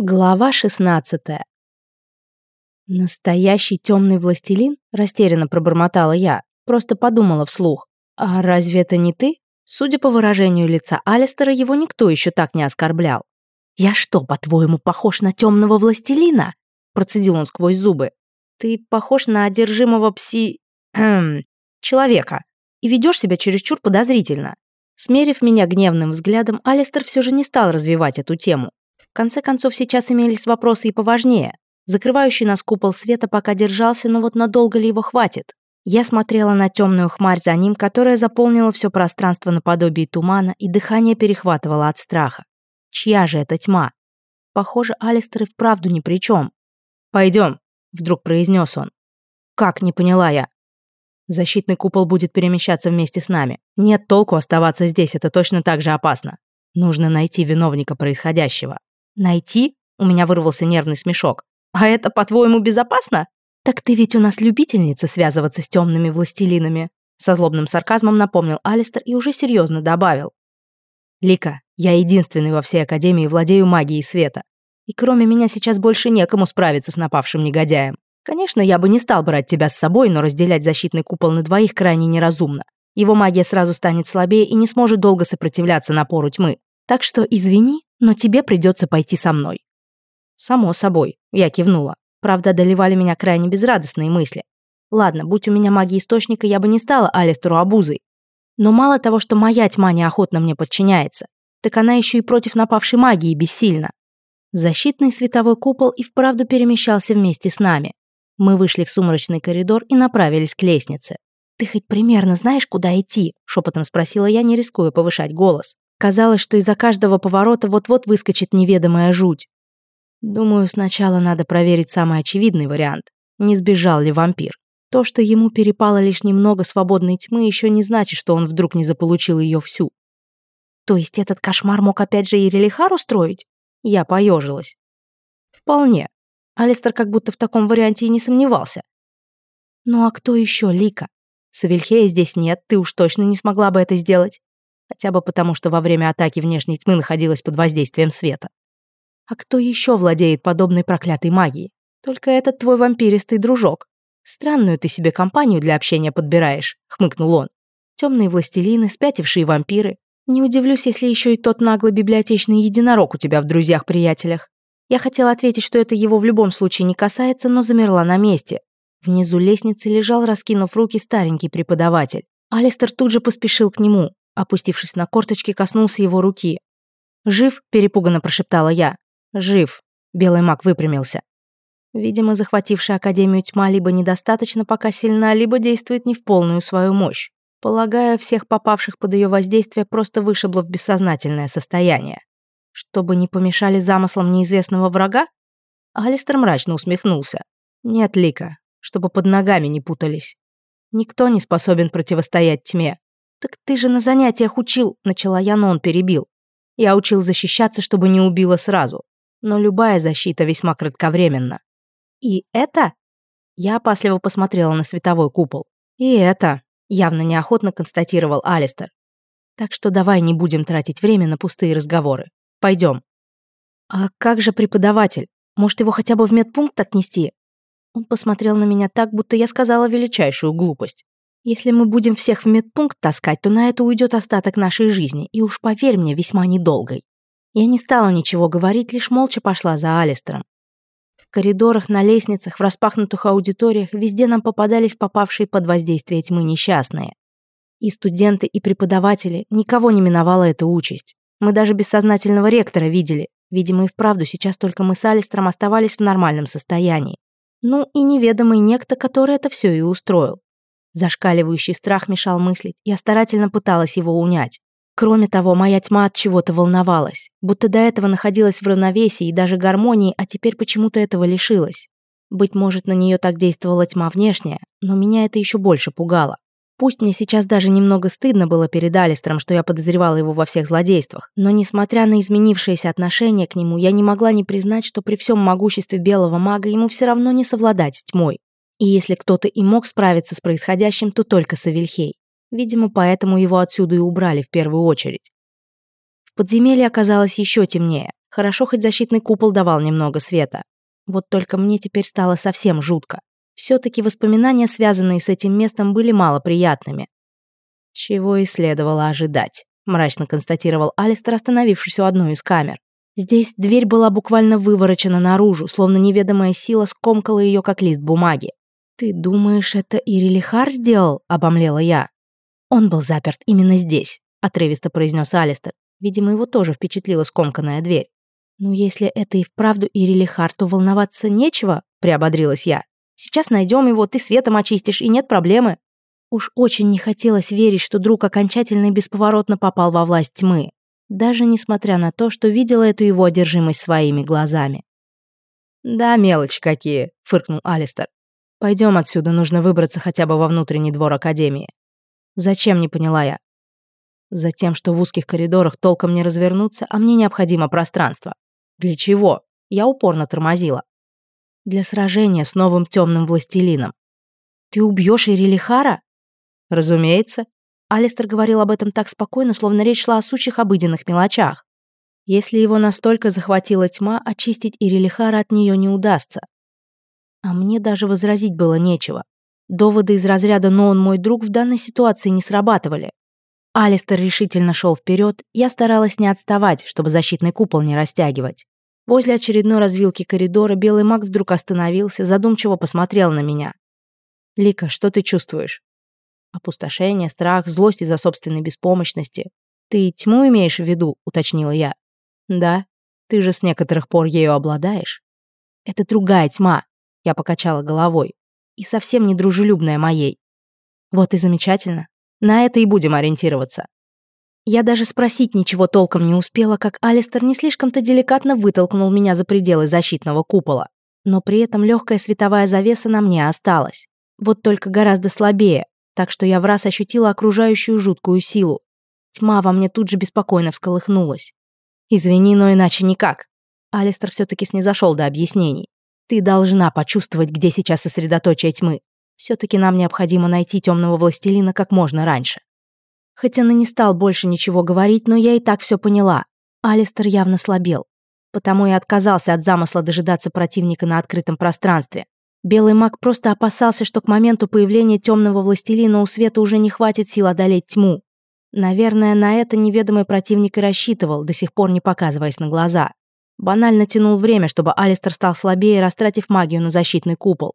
Глава 16 «Настоящий темный властелин?» – растерянно пробормотала я, просто подумала вслух. «А разве это не ты?» Судя по выражению лица Алистера, его никто еще так не оскорблял. «Я что, по-твоему, похож на темного властелина?» – процедил он сквозь зубы. «Ты похож на одержимого пси... Хм, человека и ведешь себя чересчур подозрительно». Смерив меня гневным взглядом, Алистер все же не стал развивать эту тему. Конце концов, сейчас имелись вопросы и поважнее. Закрывающий нас купол света пока держался, но вот надолго ли его хватит? Я смотрела на темную хмарь за ним, которая заполнила все пространство наподобие тумана, и дыхание перехватывало от страха. Чья же эта тьма? Похоже, Алистер и вправду ни при чем. «Пойдем», — вдруг произнес он. «Как?» — не поняла я. «Защитный купол будет перемещаться вместе с нами. Нет толку оставаться здесь, это точно так же опасно. Нужно найти виновника происходящего». Найти? У меня вырвался нервный смешок. А это, по-твоему, безопасно? Так ты ведь у нас любительница связываться с темными властелинами. Со злобным сарказмом напомнил Алистер и уже серьезно добавил. Лика, я единственный во всей Академии владею магией света. И кроме меня сейчас больше некому справиться с напавшим негодяем. Конечно, я бы не стал брать тебя с собой, но разделять защитный купол на двоих крайне неразумно. Его магия сразу станет слабее и не сможет долго сопротивляться напору тьмы. Так что извини, но тебе придется пойти со мной». «Само собой», — я кивнула. Правда, доливали меня крайне безрадостные мысли. Ладно, будь у меня магия источника, я бы не стала Алистеру обузой. Но мало того, что моя тьма неохотно мне подчиняется, так она еще и против напавшей магии бессильна. Защитный световой купол и вправду перемещался вместе с нами. Мы вышли в сумрачный коридор и направились к лестнице. «Ты хоть примерно знаешь, куда идти?» — шепотом спросила я, не рискуя повышать голос. Казалось, что из-за каждого поворота вот-вот выскочит неведомая жуть. Думаю, сначала надо проверить самый очевидный вариант. Не сбежал ли вампир? То, что ему перепало лишь немного свободной тьмы, еще не значит, что он вдруг не заполучил ее всю. То есть этот кошмар мог опять же и Релихар устроить? Я поежилась. Вполне. Алистер как будто в таком варианте и не сомневался. Ну а кто еще, Лика? Савельхея здесь нет, ты уж точно не смогла бы это сделать хотя бы потому, что во время атаки внешней тьмы находилась под воздействием света. А кто еще владеет подобной проклятой магией? Только этот твой вампиристый дружок. Странную ты себе компанию для общения подбираешь, хмыкнул он. Темные властелины, спятившие вампиры. Не удивлюсь, если еще и тот наглый библиотечный единорог у тебя в друзьях-приятелях. Я хотела ответить, что это его в любом случае не касается, но замерла на месте. Внизу лестницы лежал, раскинув руки, старенький преподаватель. Алистер тут же поспешил к нему. Опустившись на корточки, коснулся его руки. «Жив?» – перепуганно прошептала я. «Жив!» – белый маг выпрямился. Видимо, захвативший Академию Тьма либо недостаточно пока сильна, либо действует не в полную свою мощь. полагая, всех попавших под ее воздействие просто вышибло в бессознательное состояние. Чтобы не помешали замыслам неизвестного врага? Алистер мрачно усмехнулся. «Нет, Лика, чтобы под ногами не путались. Никто не способен противостоять тьме. «Так ты же на занятиях учил», — начала я, но он перебил. «Я учил защищаться, чтобы не убило сразу. Но любая защита весьма кратковременна». «И это?» Я опасливо посмотрела на световой купол. «И это?» — явно неохотно констатировал Алистер. «Так что давай не будем тратить время на пустые разговоры. Пойдем». «А как же преподаватель? Может, его хотя бы в медпункт отнести?» Он посмотрел на меня так, будто я сказала величайшую глупость. Если мы будем всех в медпункт таскать, то на это уйдет остаток нашей жизни, и уж поверь мне, весьма недолгой. Я не стала ничего говорить, лишь молча пошла за Алистером. В коридорах, на лестницах, в распахнутых аудиториях везде нам попадались попавшие под воздействие тьмы несчастные. И студенты, и преподаватели, никого не миновала эта участь. Мы даже бессознательного ректора видели. Видимо, и вправду сейчас только мы с Алистером оставались в нормальном состоянии. Ну и неведомый некто, который это все и устроил. Зашкаливающий страх мешал мыслить. Я старательно пыталась его унять. Кроме того, моя тьма от чего-то волновалась. Будто до этого находилась в равновесии и даже гармонии, а теперь почему-то этого лишилась. Быть может, на нее так действовала тьма внешняя, но меня это еще больше пугало. Пусть мне сейчас даже немного стыдно было перед Алистром, что я подозревала его во всех злодействах, но несмотря на изменившееся отношение к нему, я не могла не признать, что при всем могуществе белого мага ему все равно не совладать с тьмой. И если кто-то и мог справиться с происходящим, то только Савельхей. Видимо, поэтому его отсюда и убрали в первую очередь. В подземелье оказалось еще темнее. Хорошо, хоть защитный купол давал немного света. Вот только мне теперь стало совсем жутко. Все-таки воспоминания, связанные с этим местом, были малоприятными. Чего и следовало ожидать, мрачно констатировал Алистер, остановившись у одной из камер. Здесь дверь была буквально выворочена наружу, словно неведомая сила скомкала ее как лист бумаги. «Ты думаешь, это Ирилихар сделал?» — обомлела я. «Он был заперт именно здесь», — отрывисто произнес Алистер. Видимо, его тоже впечатлила скомканная дверь. «Ну, если это и вправду Ирилихар, то волноваться нечего», — приободрилась я. «Сейчас найдем его, ты светом очистишь, и нет проблемы». Уж очень не хотелось верить, что друг окончательно и бесповоротно попал во власть тьмы, даже несмотря на то, что видела эту его одержимость своими глазами. «Да, мелочи какие», — фыркнул Алистер. Пойдем отсюда, нужно выбраться хотя бы во внутренний двор Академии. Зачем, не поняла я. Затем, что в узких коридорах толком не развернуться, а мне необходимо пространство. Для чего? Я упорно тормозила. Для сражения с новым темным властелином. Ты убьешь Ирилихара? Разумеется. Алистер говорил об этом так спокойно, словно речь шла о сучих обыденных мелочах. Если его настолько захватила тьма, очистить Ирилихара от нее не удастся. А мне даже возразить было нечего. Доводы из разряда «но он мой друг» в данной ситуации не срабатывали. Алистер решительно шел вперед, я старалась не отставать, чтобы защитный купол не растягивать. Возле очередной развилки коридора белый маг вдруг остановился, задумчиво посмотрел на меня. «Лика, что ты чувствуешь?» «Опустошение, страх, злость из-за собственной беспомощности. Ты тьму имеешь в виду?» — уточнила я. «Да, ты же с некоторых пор ею обладаешь». «Это другая тьма. Я покачала головой. «И совсем недружелюбная моей». «Вот и замечательно. На это и будем ориентироваться». Я даже спросить ничего толком не успела, как Алистер не слишком-то деликатно вытолкнул меня за пределы защитного купола. Но при этом легкая световая завеса на мне осталась. Вот только гораздо слабее, так что я в раз ощутила окружающую жуткую силу. Тьма во мне тут же беспокойно всколыхнулась. «Извини, но иначе никак». Алистер все-таки снизошел до объяснений. Ты должна почувствовать, где сейчас сосредоточие тьмы. Все-таки нам необходимо найти темного властелина как можно раньше. Хотя он не стал больше ничего говорить, но я и так все поняла. Алистер явно слабел. Потому и отказался от замысла дожидаться противника на открытом пространстве. Белый маг просто опасался, что к моменту появления темного властелина у света уже не хватит сил одолеть тьму. Наверное, на это неведомый противник и рассчитывал, до сих пор не показываясь на глаза. Банально тянул время, чтобы Алистер стал слабее, растратив магию на защитный купол.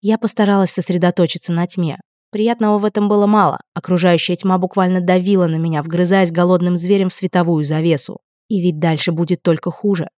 Я постаралась сосредоточиться на тьме. Приятного в этом было мало. Окружающая тьма буквально давила на меня, вгрызаясь голодным зверем в световую завесу. И ведь дальше будет только хуже.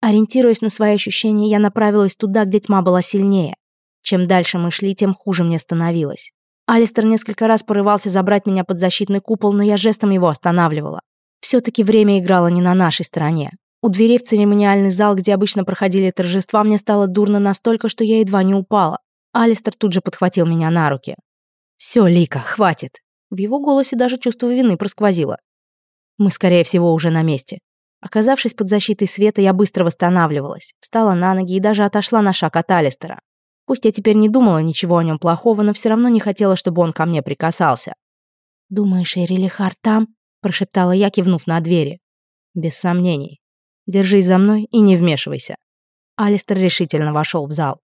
Ориентируясь на свои ощущения, я направилась туда, где тьма была сильнее. Чем дальше мы шли, тем хуже мне становилось. Алистер несколько раз порывался забрать меня под защитный купол, но я жестом его останавливала. Все-таки время играло не на нашей стороне. У двери в церемониальный зал, где обычно проходили торжества, мне стало дурно настолько, что я едва не упала. Алистер тут же подхватил меня на руки. «Все, Лика, хватит!» В его голосе даже чувство вины просквозило. «Мы, скорее всего, уже на месте». Оказавшись под защитой света, я быстро восстанавливалась, встала на ноги и даже отошла на шаг от Алистера. Пусть я теперь не думала ничего о нем плохого, но все равно не хотела, чтобы он ко мне прикасался. «Думаешь, Эрилихар там?» – прошептала я, кивнув на двери. «Без сомнений. Держись за мной и не вмешивайся». Алистер решительно вошел в зал.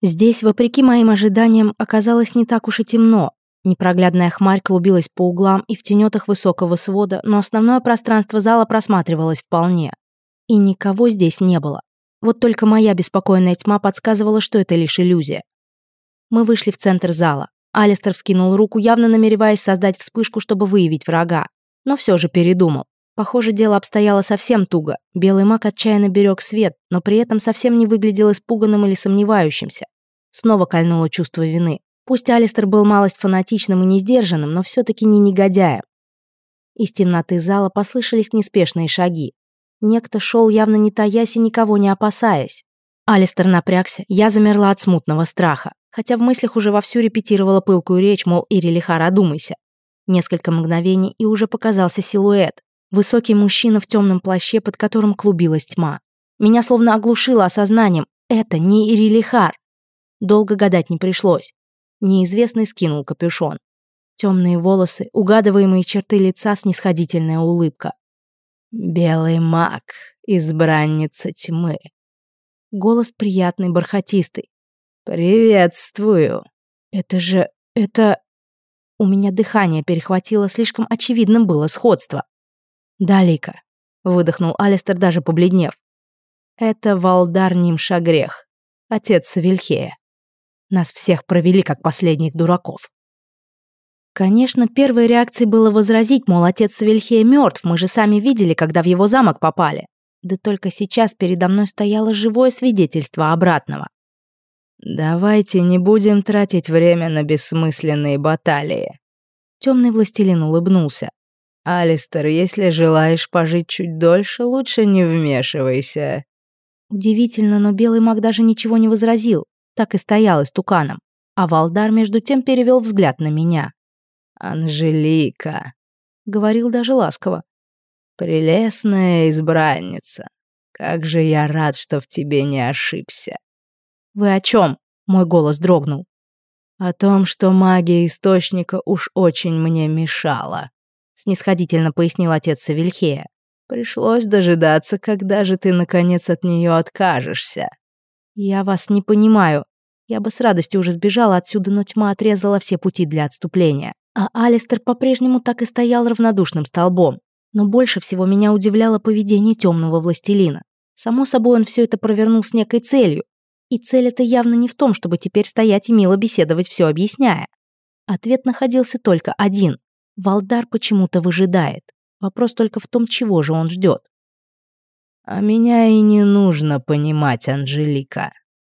Здесь, вопреки моим ожиданиям, оказалось не так уж и темно. Непроглядная хмарь клубилась по углам и в тенетах высокого свода, но основное пространство зала просматривалось вполне. И никого здесь не было. Вот только моя беспокойная тьма подсказывала, что это лишь иллюзия. Мы вышли в центр зала. Алистер вскинул руку, явно намереваясь создать вспышку, чтобы выявить врага, но все же передумал. Похоже, дело обстояло совсем туго. Белый маг отчаянно берег свет, но при этом совсем не выглядел испуганным или сомневающимся. Снова кольнуло чувство вины. Пусть Алистер был малость фанатичным и несдержанным, но все-таки не негодяем. Из темноты зала послышались неспешные шаги. Некто шел явно не таясь и никого не опасаясь. Алистер напрягся, я замерла от смутного страха, хотя в мыслях уже вовсю репетировала пылкую речь, мол, Ири лихара, думайся. Несколько мгновений, и уже показался силуэт. Высокий мужчина в темном плаще, под которым клубилась тьма. Меня словно оглушило осознанием. Это не Ирилихар. Долго гадать не пришлось. Неизвестный скинул капюшон. Темные волосы, угадываемые черты лица, снисходительная улыбка. «Белый маг, избранница тьмы». Голос приятный, бархатистый. «Приветствую». «Это же... это...» У меня дыхание перехватило, слишком очевидным было сходство. «Далеко», — выдохнул Алистер, даже побледнев. «Это Валдарним Шагрех, отец Вильхея. Нас всех провели как последних дураков». Конечно, первой реакцией было возразить, мол, отец Вильхея мертв, мы же сами видели, когда в его замок попали. Да только сейчас передо мной стояло живое свидетельство обратного. «Давайте не будем тратить время на бессмысленные баталии». Темный властелин улыбнулся. «Алистер, если желаешь пожить чуть дольше, лучше не вмешивайся». Удивительно, но белый маг даже ничего не возразил, так и стоял туканом. А Валдар между тем перевел взгляд на меня. «Анжелика», — говорил даже ласково, — «прелестная избранница, как же я рад, что в тебе не ошибся». «Вы о чем?» — мой голос дрогнул. «О том, что магия Источника уж очень мне мешала», снисходительно пояснил отец Савельхея. «Пришлось дожидаться, когда же ты, наконец, от нее откажешься». «Я вас не понимаю. Я бы с радостью уже сбежала отсюда, но тьма отрезала все пути для отступления. А Алистер по-прежнему так и стоял равнодушным столбом. Но больше всего меня удивляло поведение темного властелина. Само собой, он все это провернул с некой целью. И цель эта явно не в том, чтобы теперь стоять и мило беседовать, все объясняя. Ответ находился только один. Валдар почему-то выжидает. Вопрос только в том, чего же он ждет. «А меня и не нужно понимать, Анжелика».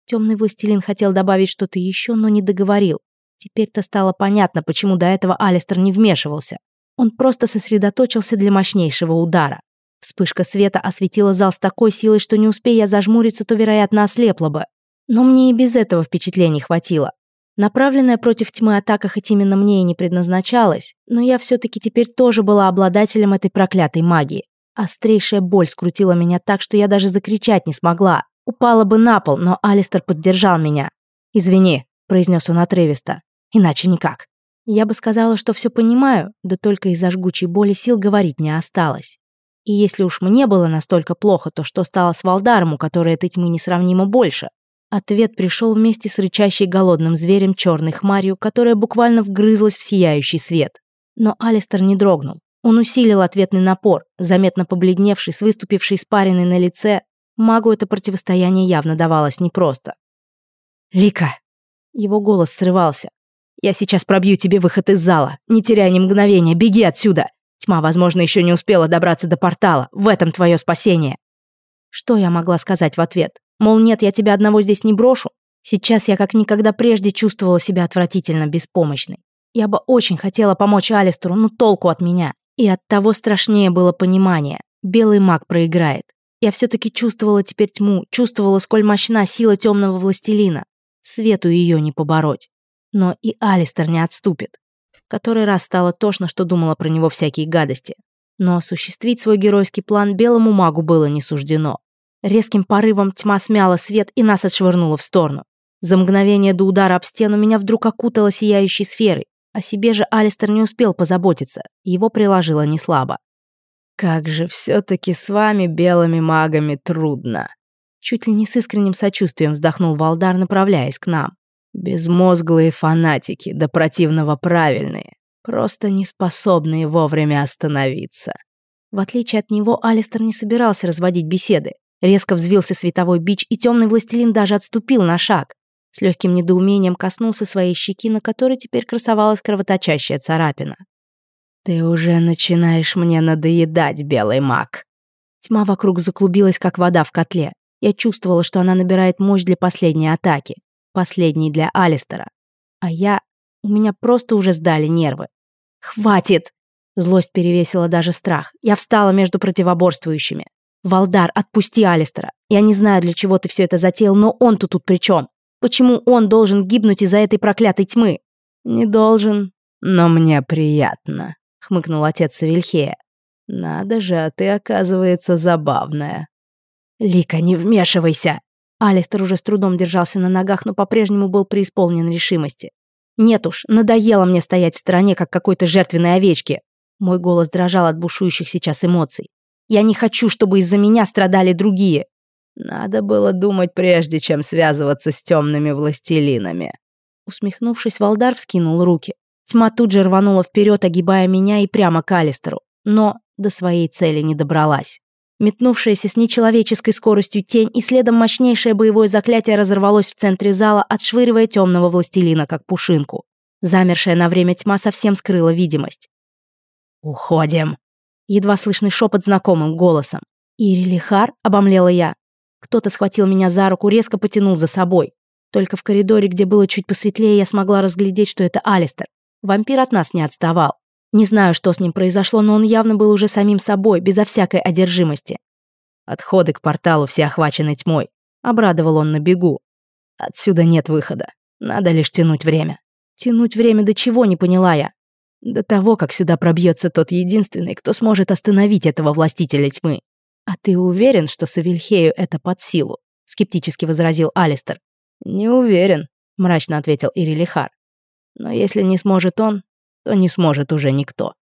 Темный властелин хотел добавить что-то еще, но не договорил. Теперь-то стало понятно, почему до этого Алистер не вмешивался. Он просто сосредоточился для мощнейшего удара. Вспышка света осветила зал с такой силой, что не успея зажмуриться, то, вероятно, ослепла бы. Но мне и без этого впечатлений хватило. Направленная против тьмы атака хоть именно мне и не предназначалась, но я все-таки теперь тоже была обладателем этой проклятой магии. Острейшая боль скрутила меня так, что я даже закричать не смогла. Упала бы на пол, но Алистер поддержал меня. «Извини», — произнес он отрывисто. «Иначе никак». Я бы сказала, что все понимаю, да только из-за жгучей боли сил говорить не осталось. И если уж мне было настолько плохо, то что стало с Валдаром, у которой этой тьмы несравнимо больше? Ответ пришел вместе с рычащей голодным зверем черной хмарью, которая буквально вгрызлась в сияющий свет. Но Алистер не дрогнул. Он усилил ответный напор, заметно побледневший, с выступившей спаренной на лице. Магу это противостояние явно давалось непросто. «Лика!» Его голос срывался. «Я сейчас пробью тебе выход из зала. Не теряй ни мгновения, беги отсюда! Тьма, возможно, еще не успела добраться до портала. В этом твое спасение!» Что я могла сказать в ответ? Мол, нет, я тебя одного здесь не брошу. Сейчас я как никогда прежде чувствовала себя отвратительно беспомощной. Я бы очень хотела помочь Алистеру, но толку от меня. И от того страшнее было понимание. Белый маг проиграет. Я все-таки чувствовала теперь тьму, чувствовала, сколь мощна сила темного властелина. Свету ее не побороть. Но и Алистер не отступит. В который раз стало тошно, что думала про него всякие гадости. Но осуществить свой геройский план белому магу было не суждено. Резким порывом тьма смяла свет и нас отшвырнула в сторону. За мгновение до удара об стену меня вдруг окутала сияющей сферой. О себе же Алистер не успел позаботиться, его приложило неслабо. «Как же все-таки с вами, белыми магами, трудно!» Чуть ли не с искренним сочувствием вздохнул Валдар, направляясь к нам. «Безмозглые фанатики, до да противного правильные, просто не способные вовремя остановиться». В отличие от него, Алистер не собирался разводить беседы. Резко взвился световой бич, и темный властелин даже отступил на шаг. С легким недоумением коснулся своей щеки, на которой теперь красовалась кровоточащая царапина. «Ты уже начинаешь мне надоедать, белый маг!» Тьма вокруг заклубилась, как вода в котле. Я чувствовала, что она набирает мощь для последней атаки. Последней для Алистера. А я... У меня просто уже сдали нервы. «Хватит!» Злость перевесила даже страх. Я встала между противоборствующими. Валдар, отпусти Алистера. Я не знаю, для чего ты все это затеял, но он-то тут при чем? Почему он должен гибнуть из-за этой проклятой тьмы? Не должен, но мне приятно, хмыкнул отец Савельхея. Надо же, а ты, оказывается, забавная. Лика, не вмешивайся! Алистер уже с трудом держался на ногах, но по-прежнему был преисполнен решимости. «Нет уж, надоело мне стоять в стороне, как какой-то жертвенной овечки!» Мой голос дрожал от бушующих сейчас эмоций. Я не хочу, чтобы из-за меня страдали другие». «Надо было думать, прежде чем связываться с темными властелинами». Усмехнувшись, Валдар вскинул руки. Тьма тут же рванула вперед, огибая меня и прямо к Алистеру, но до своей цели не добралась. Метнувшаяся с нечеловеческой скоростью тень и следом мощнейшее боевое заклятие разорвалось в центре зала, отшвыривая темного властелина как пушинку. Замершая на время тьма совсем скрыла видимость. «Уходим!» едва слышный шепот знакомым голосом. «Ирилихар?» — Обомлела я. Кто-то схватил меня за руку, резко потянул за собой. Только в коридоре, где было чуть посветлее, я смогла разглядеть, что это Алистер. Вампир от нас не отставал. Не знаю, что с ним произошло, но он явно был уже самим собой, безо всякой одержимости. «Отходы к порталу все охвачены тьмой», — обрадовал он на бегу. «Отсюда нет выхода. Надо лишь тянуть время». Тянуть время до чего, не поняла я. До того, как сюда пробьется тот единственный, кто сможет остановить этого властителя тьмы. А ты уверен, что Савельхею это под силу? Скептически возразил Алистер. Не уверен, мрачно ответил Ирилихар. Но если не сможет он, то не сможет уже никто.